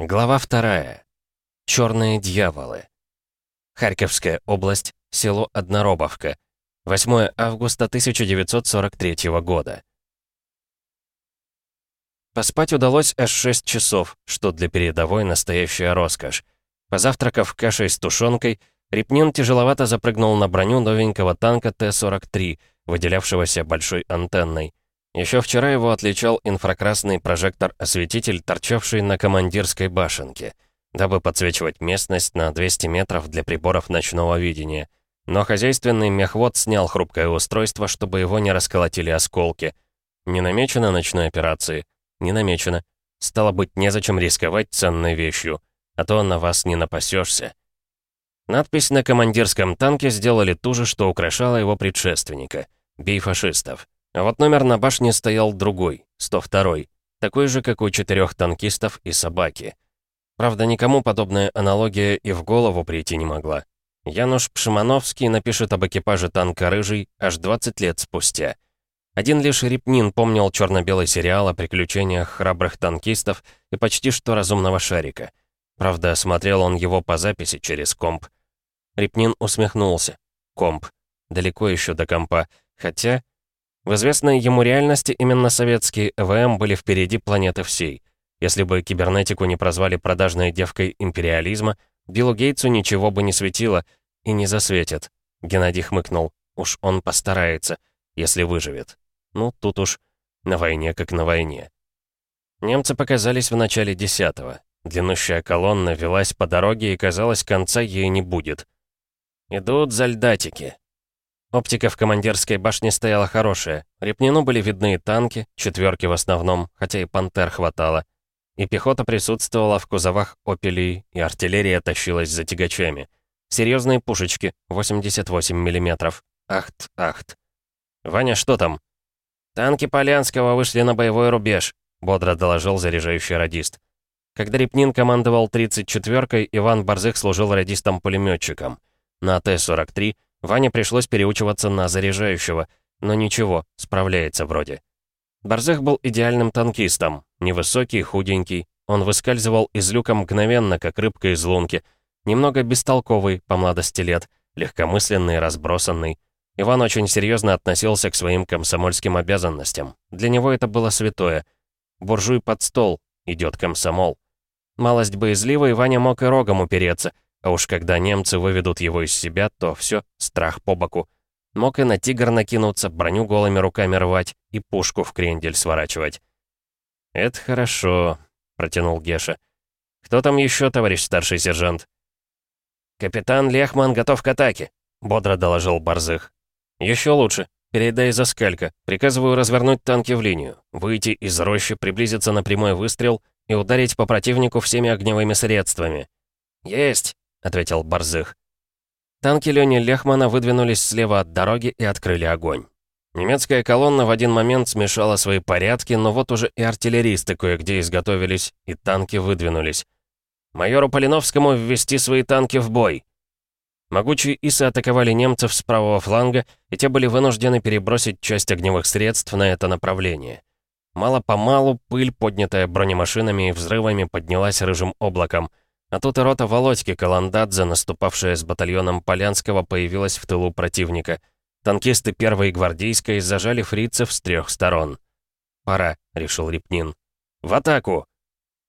Глава вторая. Черные дьяволы. Харьковская область, село Одноробовка. 8 августа 1943 года. Поспать удалось аж 6 часов, что для передовой настоящая роскошь. Позавтракав кашей с тушенкой, Репнин тяжеловато запрыгнул на броню новенького танка Т-43, выделявшегося большой антенной. Еще вчера его отличал инфракрасный прожектор-осветитель, торчавший на командирской башенке, дабы подсвечивать местность на 200 метров для приборов ночного видения. Но хозяйственный мехвод снял хрупкое устройство, чтобы его не расколотили осколки. Не намечено ночной операции? Не намечено. Стало быть, незачем рисковать ценной вещью, а то на вас не напасешься. Надпись на командирском танке сделали ту же, что украшала его предшественника — «Бей фашистов». А вот номер на башне стоял другой, 102-й, такой же, как у четырех танкистов и собаки. Правда, никому подобная аналогия и в голову прийти не могла. Януш Пшимановский напишет об экипаже танка «Рыжий» аж 20 лет спустя. Один лишь Репнин помнил черно-белый сериал о приключениях храбрых танкистов и почти что разумного шарика. Правда, смотрел он его по записи через комп. Репнин усмехнулся. Комп. Далеко еще до компа. Хотя, в известной ему реальности именно советские ЭВМ были впереди планеты всей. Если бы кибернетику не прозвали продажной девкой империализма, Биллу Гейтсу ничего бы не светило и не засветит. Геннадий хмыкнул. Уж он постарается, если выживет. Ну, тут уж на войне как на войне. Немцы показались в начале десятого. Длиннущая колонна велась по дороге, и, казалось, конца ей не будет. «Идут зальдатики», Оптика в командирской башне стояла хорошая. Репнину были видны танки, четверки в основном, хотя и пантер хватало. И пехота присутствовала в кузовах «Опелей», и артиллерия тащилась за тягачами. Серьезные пушечки, 88 мм. Ахт, ахт. «Ваня, что там?» «Танки Полянского вышли на боевой рубеж», — бодро доложил заряжающий радист. Когда Репнин командовал 34-кой, Иван Борзых служил радистом-пулеметчиком. На Т-43 — Ване пришлось переучиваться на заряжающего, но ничего, справляется вроде. Борзых был идеальным танкистом, невысокий, худенький, он выскальзывал из люка мгновенно, как рыбка из лунки, немного бестолковый по младости лет, легкомысленный, разбросанный. Иван очень серьезно относился к своим комсомольским обязанностям. Для него это было святое. Буржуй под стол, идет комсомол. Малость боязливый, Ваня мог и рогом упереться — а уж когда немцы выведут его из себя, то все, страх по боку. Мог и на тигр накинуться, броню голыми руками рвать и пушку в крендель сворачивать. «Это хорошо», — протянул Геша. «Кто там еще, товарищ старший сержант?» «Капитан Лехман готов к атаке», — бодро доложил Борзых. «Еще лучше. Передай за скалька. Приказываю развернуть танки в линию, выйти из рощи, приблизиться на прямой выстрел и ударить по противнику всеми огневыми средствами». «Есть!» — ответил Борзых. Танки Лёни Лехмана выдвинулись слева от дороги и открыли огонь. Немецкая колонна в один момент смешала свои порядки, но вот уже и артиллеристы кое-где изготовились, и танки выдвинулись. «Майору Полиновскому ввести свои танки в бой!» Могучие исы атаковали немцев с правого фланга, и те были вынуждены перебросить часть огневых средств на это направление. Мало-помалу пыль, поднятая бронемашинами и взрывами, поднялась рыжим облаком — а тут и рота Володьки Каландадзе, наступавшая с батальоном Полянского, появилась в тылу противника. Танкисты первой гвардейской зажали фрицев с трех сторон. «Пора», — решил Репнин. «В атаку!»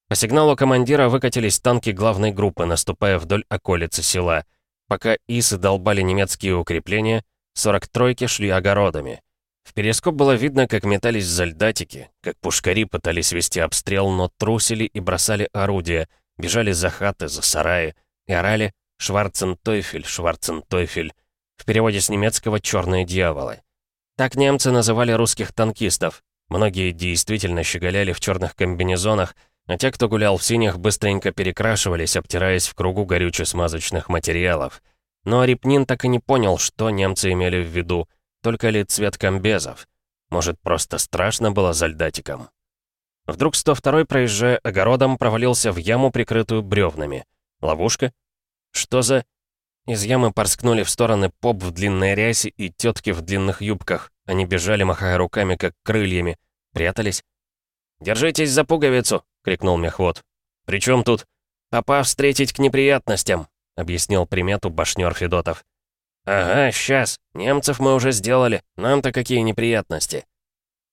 По сигналу командира выкатились танки главной группы, наступая вдоль околицы села. Пока исы долбали немецкие укрепления, 43-ки шли огородами. В перископ было видно, как метались зальдатики, как пушкари пытались вести обстрел, но трусили и бросали орудия — бежали за хаты, за сараи и орали «Шварцентойфель, Шварцентойфель», в переводе с немецкого «черные дьяволы». Так немцы называли русских танкистов. Многие действительно щеголяли в черных комбинезонах, а те, кто гулял в синих, быстренько перекрашивались, обтираясь в кругу горюче-смазочных материалов. Но Репнин так и не понял, что немцы имели в виду, только ли цвет комбезов. Может, просто страшно было зальдатикам. Вдруг 102-й, проезжая огородом, провалился в яму, прикрытую бревнами. Ловушка? Что за... Из ямы порскнули в стороны поп в длинной рясе и тетки в длинных юбках. Они бежали, махая руками, как крыльями. Прятались. «Держитесь за пуговицу!» — крикнул мехвод. чем тут?» «Попав встретить к неприятностям», — объяснил примету башнёр Федотов. «Ага, сейчас. Немцев мы уже сделали. Нам-то какие неприятности?»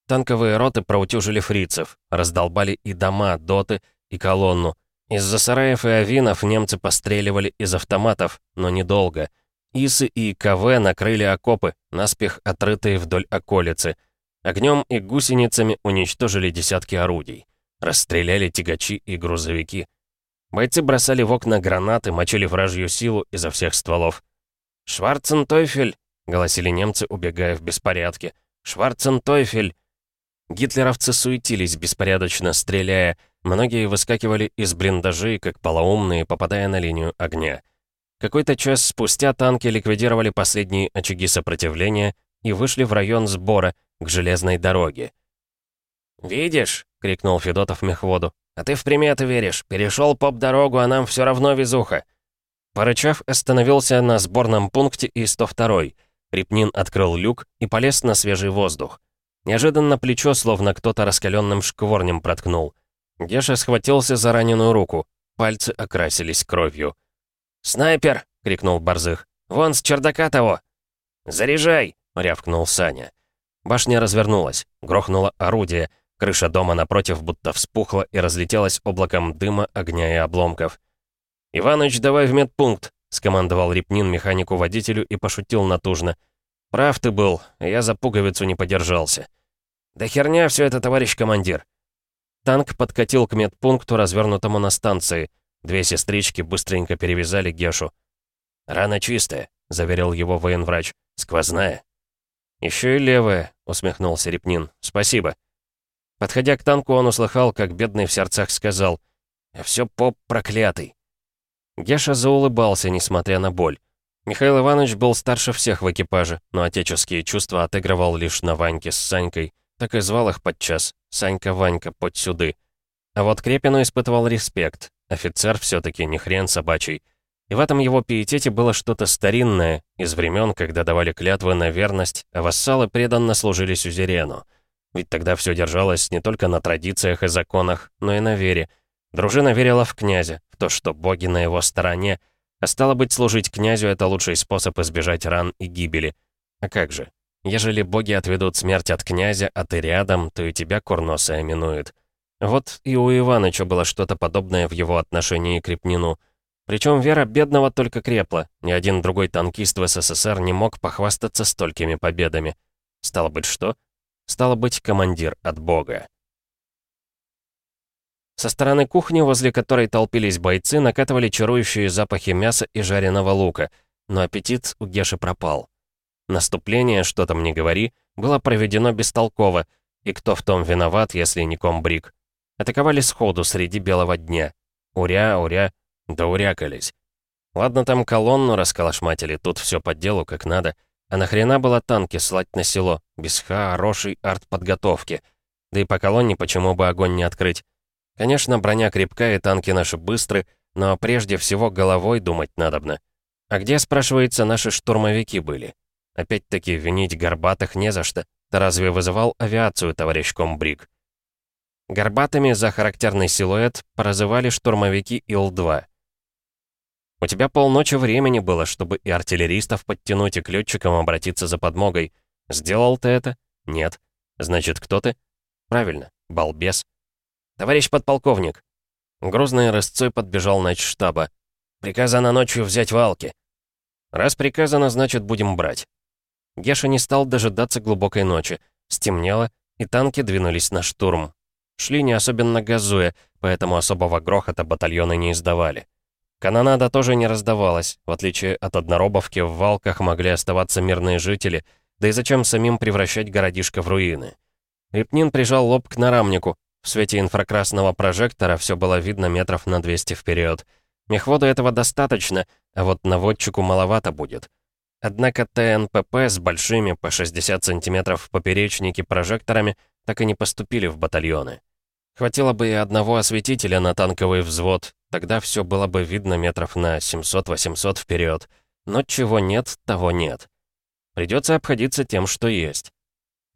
Танковые роты проутюжили фрицев, раздолбали и дома, доты, и колонну. Из-за сараев и авинов немцы постреливали из автоматов, но недолго. Исы и КВ накрыли окопы, наспех отрытые вдоль околицы. Огнем и гусеницами уничтожили десятки орудий. Расстреляли тягачи и грузовики. Бойцы бросали в окна гранаты, мочили вражью силу изо всех стволов. «Шварцентойфель!» — голосили немцы, убегая в беспорядке. «Шварцентойфель!» Гитлеровцы суетились, беспорядочно стреляя. Многие выскакивали из блиндажей, как полоумные, попадая на линию огня. Какой-то час спустя танки ликвидировали последние очаги сопротивления и вышли в район сбора, к железной дороге. «Видишь?» — крикнул Федотов мехводу. «А ты в приметы веришь. Перешел поп-дорогу, а нам все равно везуха». Порычав, остановился на сборном пункте и 102-й. Репнин открыл люк и полез на свежий воздух. Неожиданно плечо, словно кто-то раскаленным шкворнем проткнул. Геша схватился за раненую руку. Пальцы окрасились кровью. «Снайпер!» — крикнул Борзых. «Вон с чердака того!» «Заряжай!» — рявкнул Саня. Башня развернулась, грохнуло орудие, крыша дома напротив будто вспухла и разлетелась облаком дыма, огня и обломков. «Иваныч, давай в медпункт!» — скомандовал Репнин механику-водителю и пошутил натужно. «Прав ты был, я за пуговицу не подержался». «Да херня все это, товарищ командир!» Танк подкатил к медпункту, развернутому на станции. Две сестрички быстренько перевязали Гешу. «Рана чистая», — заверил его военврач. «Сквозная». «Еще и левая», — усмехнулся Репнин. «Спасибо». Подходя к танку, он услыхал, как бедный в сердцах сказал. «Все поп проклятый». Геша заулыбался, несмотря на боль. Михаил Иванович был старше всех в экипаже, но отеческие чувства отыгрывал лишь на Ваньке с Санькой. Так и звал их подчас. Санька-Ванька, подь сюды. А вот Крепину испытывал респект. Офицер все таки не хрен собачий. И в этом его пиетете было что-то старинное, из времен, когда давали клятвы на верность, а вассалы преданно служили сюзерену. Ведь тогда все держалось не только на традициях и законах, но и на вере. Дружина верила в князя, в то, что боги на его стороне — а стало быть, служить князю — это лучший способ избежать ран и гибели. А как же? Ежели боги отведут смерть от князя, а ты рядом, то и тебя курносая минует. Вот и у Иваныча было что-то подобное в его отношении к Репнину. Причем вера бедного только крепла. Ни один другой танкист в СССР не мог похвастаться столькими победами. Стало быть, что? Стало быть, командир от бога. Со стороны кухни, возле которой толпились бойцы, накатывали чарующие запахи мяса и жареного лука, но аппетит у Геши пропал. Наступление, что там не говори, было проведено бестолково, и кто в том виноват, если не комбриг. Атаковали сходу среди белого дня. Уря, уря, да урякались. Ладно, там колонну расколошматили, тут все по делу, как надо. А нахрена было танки слать на село, без хорошей артподготовки? Да и по колонне почему бы огонь не открыть? Конечно, броня крепкая и танки наши быстры, но прежде всего головой думать надобно. А где, спрашивается, наши штурмовики были? Опять-таки, винить Горбатых не за что. Ты разве вызывал авиацию, товарищ комбриг? Горбатыми за характерный силуэт прозывали штурмовики Ил-2. У тебя полночи времени было, чтобы и артиллеристов подтянуть, и к летчикам обратиться за подмогой. Сделал ты это? Нет. Значит, кто ты? Правильно, балбес. «Товарищ подполковник!» Грозный рысцой подбежал на штаба. «Приказано ночью взять валки». «Раз приказано, значит, будем брать». Геша не стал дожидаться глубокой ночи. Стемнело, и танки двинулись на штурм. Шли не особенно газуя, поэтому особого грохота батальоны не издавали. Канонада тоже не раздавалась, в отличие от одноробовки в Валках могли оставаться мирные жители, да и зачем самим превращать городишко в руины. Репнин прижал лоб к нарамнику, в свете инфракрасного прожектора все было видно метров на 200 вперед. Мехводу этого достаточно, а вот наводчику маловато будет. Однако ТНПП с большими по 60 сантиметров в поперечнике прожекторами так и не поступили в батальоны. Хватило бы и одного осветителя на танковый взвод, тогда все было бы видно метров на 700-800 вперед. Но чего нет, того нет. Придется обходиться тем, что есть.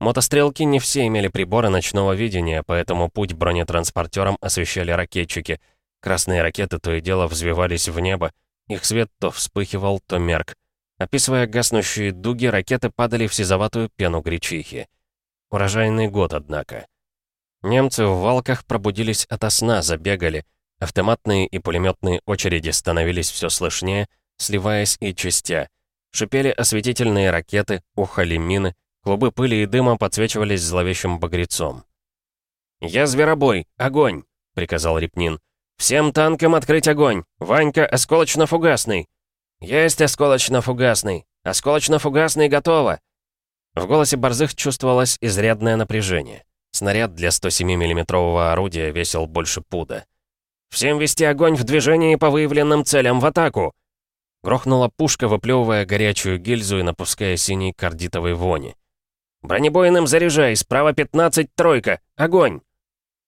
Мотострелки не все имели приборы ночного видения, поэтому путь бронетранспортерам освещали ракетчики. Красные ракеты то и дело взвивались в небо, их свет то вспыхивал, то мерк. Описывая гаснущие дуги, ракеты падали в сизоватую пену гречихи. Урожайный год, однако. Немцы в валках пробудились ото сна, забегали. Автоматные и пулеметные очереди становились все слышнее, сливаясь и частя. Шипели осветительные ракеты, ухали мины, клубы пыли и дыма подсвечивались зловещим багрецом. «Я зверобой! Огонь!» — приказал Репнин. «Всем танкам открыть огонь! Ванька, осколочно-фугасный!» «Есть осколочно-фугасный! Осколочно-фугасный готово!» В голосе Борзых чувствовалось изрядное напряжение. Снаряд для 107 миллиметрового орудия весил больше пуда. «Всем вести огонь в движении по выявленным целям в атаку!» Грохнула пушка, выплевывая горячую гильзу и напуская синий кардитовый вони. «Бронебойным заряжай! Справа 15, тройка! Огонь!»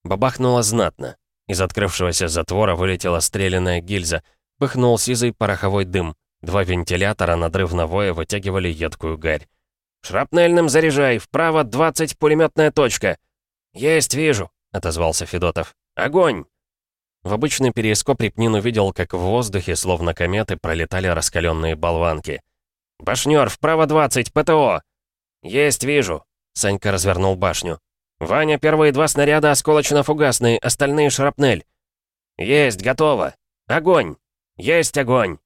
Бабахнуло знатно. Из открывшегося затвора вылетела стрелянная гильза. Пыхнул сизый пороховой дым. Два вентилятора надрывно воя вытягивали едкую гарь. «Шрапнельным заряжай! Вправо 20, пулеметная точка!» «Есть, вижу!» — отозвался Федотов. «Огонь!» В обычный перископ Репнин увидел, как в воздухе, словно кометы, пролетали раскаленные болванки. «Башнёр, вправо 20, ПТО!» «Есть, вижу!» Санька развернул башню. «Ваня, первые два снаряда осколочно-фугасные, остальные шрапнель». «Есть, готово! Огонь! Есть огонь!»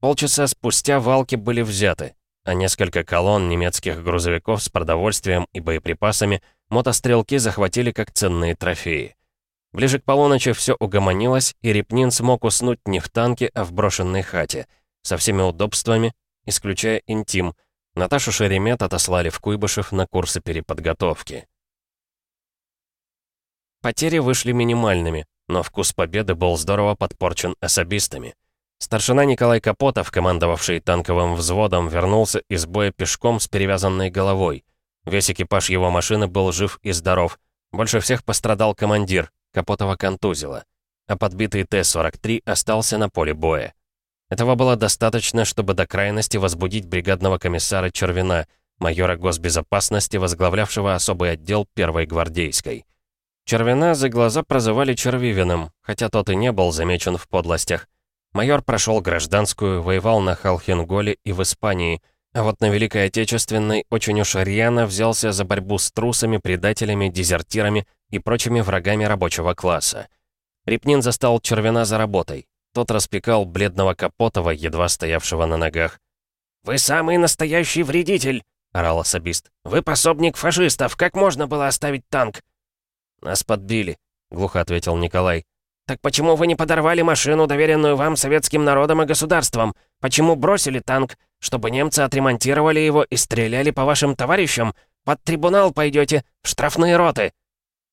Полчаса спустя валки были взяты, а несколько колонн немецких грузовиков с продовольствием и боеприпасами мотострелки захватили как ценные трофеи. Ближе к полуночи все угомонилось, и Репнин смог уснуть не в танке, а в брошенной хате, со всеми удобствами, исключая интим. Наташу Шеремет отослали в Куйбышев на курсы переподготовки. Потери вышли минимальными, но вкус победы был здорово подпорчен особистами. Старшина Николай Капотов, командовавший танковым взводом, вернулся из боя пешком с перевязанной головой. Весь экипаж его машины был жив и здоров. Больше всех пострадал командир, Капотова контузило. А подбитый Т-43 остался на поле боя. Этого было достаточно, чтобы до крайности возбудить бригадного комиссара Червина, майора госбезопасности, возглавлявшего особый отдел первой гвардейской. Червина за глаза прозывали Червивиным, хотя тот и не был замечен в подлостях. Майор прошел гражданскую, воевал на Халхинголе и в Испании, а вот на Великой Отечественной очень уж рьяно взялся за борьбу с трусами, предателями, дезертирами и прочими врагами рабочего класса. Репнин застал Червина за работой. Тот распекал бледного Капотова, едва стоявшего на ногах. «Вы самый настоящий вредитель!» — орал особист. «Вы пособник фашистов! Как можно было оставить танк?» «Нас подбили», — глухо ответил Николай. «Так почему вы не подорвали машину, доверенную вам советским народом и государством? Почему бросили танк? Чтобы немцы отремонтировали его и стреляли по вашим товарищам? Под трибунал пойдете, в штрафные роты!»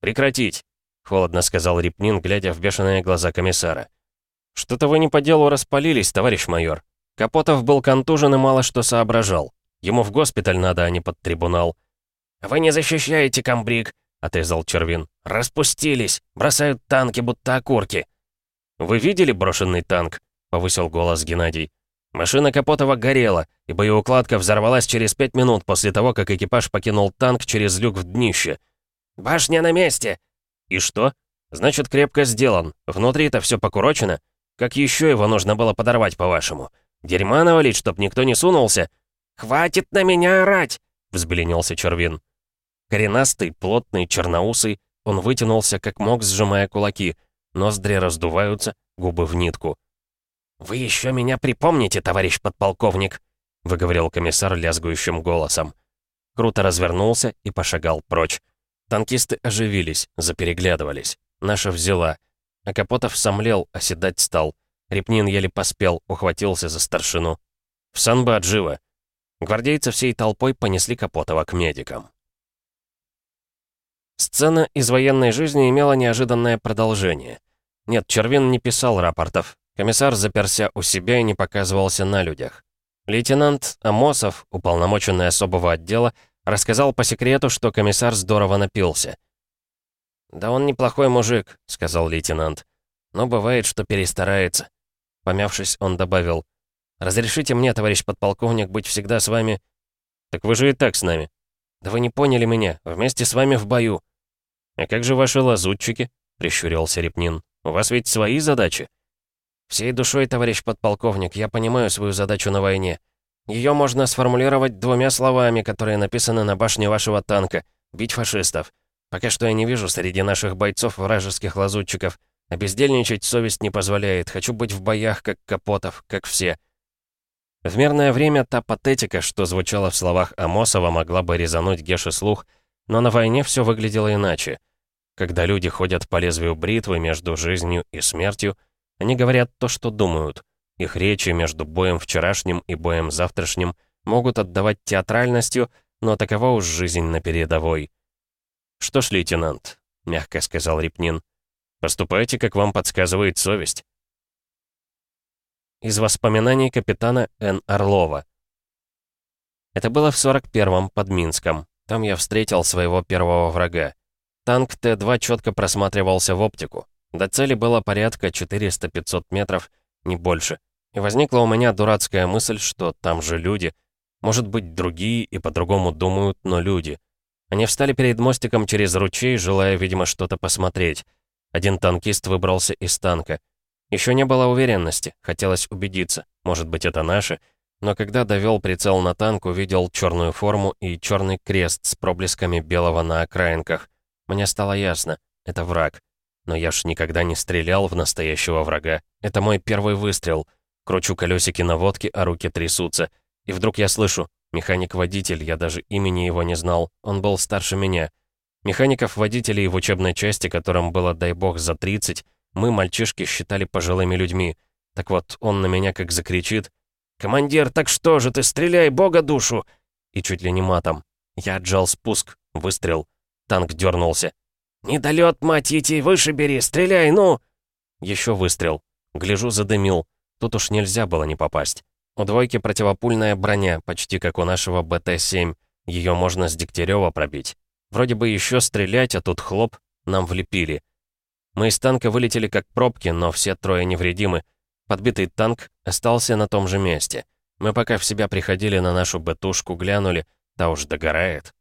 «Прекратить!» — холодно сказал Репнин, глядя в бешеные глаза комиссара. «Что-то вы не по делу распалились, товарищ майор. Капотов был контужен и мало что соображал. Ему в госпиталь надо, а не под трибунал». «Вы не защищаете комбриг отрезал Червин. «Распустились! Бросают танки, будто окурки!» «Вы видели брошенный танк?» — повысил голос Геннадий. Машина Капотова горела, и боеукладка взорвалась через пять минут после того, как экипаж покинул танк через люк в днище. «Башня на месте!» «И что? Значит, крепко сделан. Внутри-то все покурочено. Как еще его нужно было подорвать, по-вашему? Дерьма навалить, чтоб никто не сунулся?» «Хватит на меня орать!» — взбеленился Червин. Коренастый, плотный, черноусый, он вытянулся как мог, сжимая кулаки. Ноздри раздуваются, губы в нитку. «Вы еще меня припомните, товарищ подполковник!» — выговорил комиссар лязгующим голосом. Круто развернулся и пошагал прочь. Танкисты оживились, запереглядывались. Наша взяла. А Капотов сомлел, оседать стал. Репнин еле поспел, ухватился за старшину. «В санбат, живо!» Гвардейцы всей толпой понесли Капотова к медикам. Сцена из военной жизни имела неожиданное продолжение. Нет, Червин не писал рапортов. Комиссар заперся у себя и не показывался на людях. Лейтенант Амосов, уполномоченный особого отдела, рассказал по секрету, что комиссар здорово напился. «Да он неплохой мужик», — сказал лейтенант. «Но бывает, что перестарается». Помявшись, он добавил. «Разрешите мне, товарищ подполковник, быть всегда с вами...» «Так вы же и так с нами». «Да вы не поняли меня. Вместе с вами в бою». «А как же ваши лазутчики?» — прищурился Репнин. У вас ведь свои задачи?» «Всей душой, товарищ подполковник, я понимаю свою задачу на войне. Ее можно сформулировать двумя словами, которые написаны на башне вашего танка. Бить фашистов. Пока что я не вижу среди наших бойцов вражеских лазутчиков. А бездельничать совесть не позволяет. Хочу быть в боях, как Капотов, как все». В мирное время та патетика, что звучала в словах Амосова, могла бы резануть Геше слух, но на войне все выглядело иначе. Когда люди ходят по лезвию бритвы между жизнью и смертью, они говорят то, что думают. Их речи между боем вчерашним и боем завтрашним могут отдавать театральностью, но такова уж жизнь на передовой. «Что ж, лейтенант», — мягко сказал Репнин, — «поступайте, как вам подсказывает совесть». Из воспоминаний капитана Н. Орлова. Это было в 41-м, под Минском. Там я встретил своего первого врага. Танк Т-2 четко просматривался в оптику. До цели было порядка 400-500 метров, не больше. И возникла у меня дурацкая мысль, что там же люди. Может быть, другие и по-другому думают, но люди. Они встали перед мостиком через ручей, желая, видимо, что-то посмотреть. Один танкист выбрался из танка. Еще не было уверенности, хотелось убедиться, может быть, это наши. Но когда довел прицел на танк, увидел черную форму и черный крест с проблесками белого на окраинках. Мне стало ясно, это враг. Но я ж никогда не стрелял в настоящего врага. Это мой первый выстрел. Кручу колесики наводки, а руки трясутся. И вдруг я слышу, механик-водитель, я даже имени его не знал, он был старше меня. Механиков-водителей в учебной части, которым было, дай бог, за 30, мы, мальчишки, считали пожилыми людьми. Так вот, он на меня как закричит. «Командир, так что же ты, стреляй, бога душу!» И чуть ли не матом. Я отжал спуск, выстрел. Танк дернулся. «Недолет, мать идти, выше бери, стреляй, ну!» Еще выстрел. Гляжу, задымил. Тут уж нельзя было не попасть. У двойки противопульная броня, почти как у нашего БТ-7. Ее можно с Дегтярева пробить. Вроде бы еще стрелять, а тут хлоп, нам влепили. Мы из танка вылетели как пробки, но все трое невредимы. Подбитый танк остался на том же месте. Мы пока в себя приходили на нашу бетушку, глянули, та уж догорает.